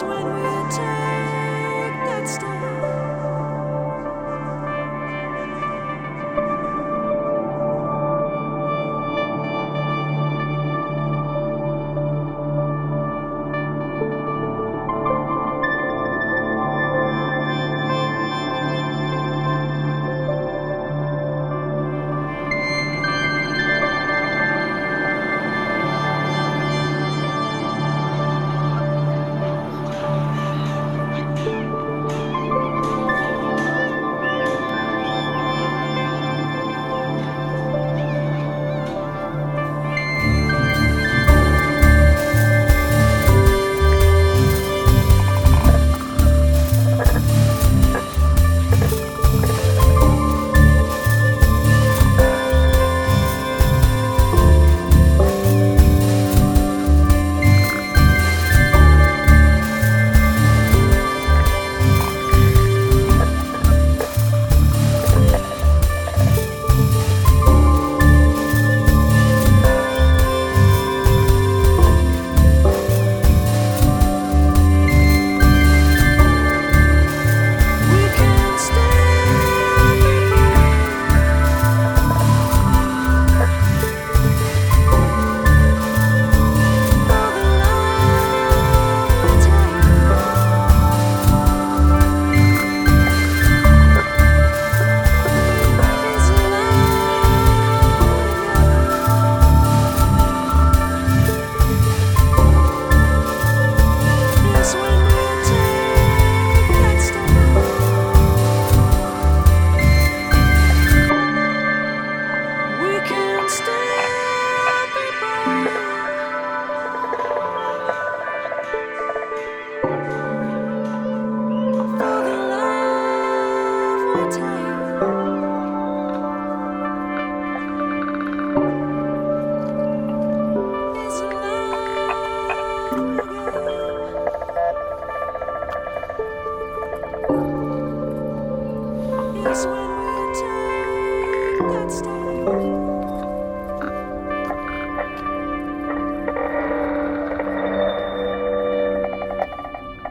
when we when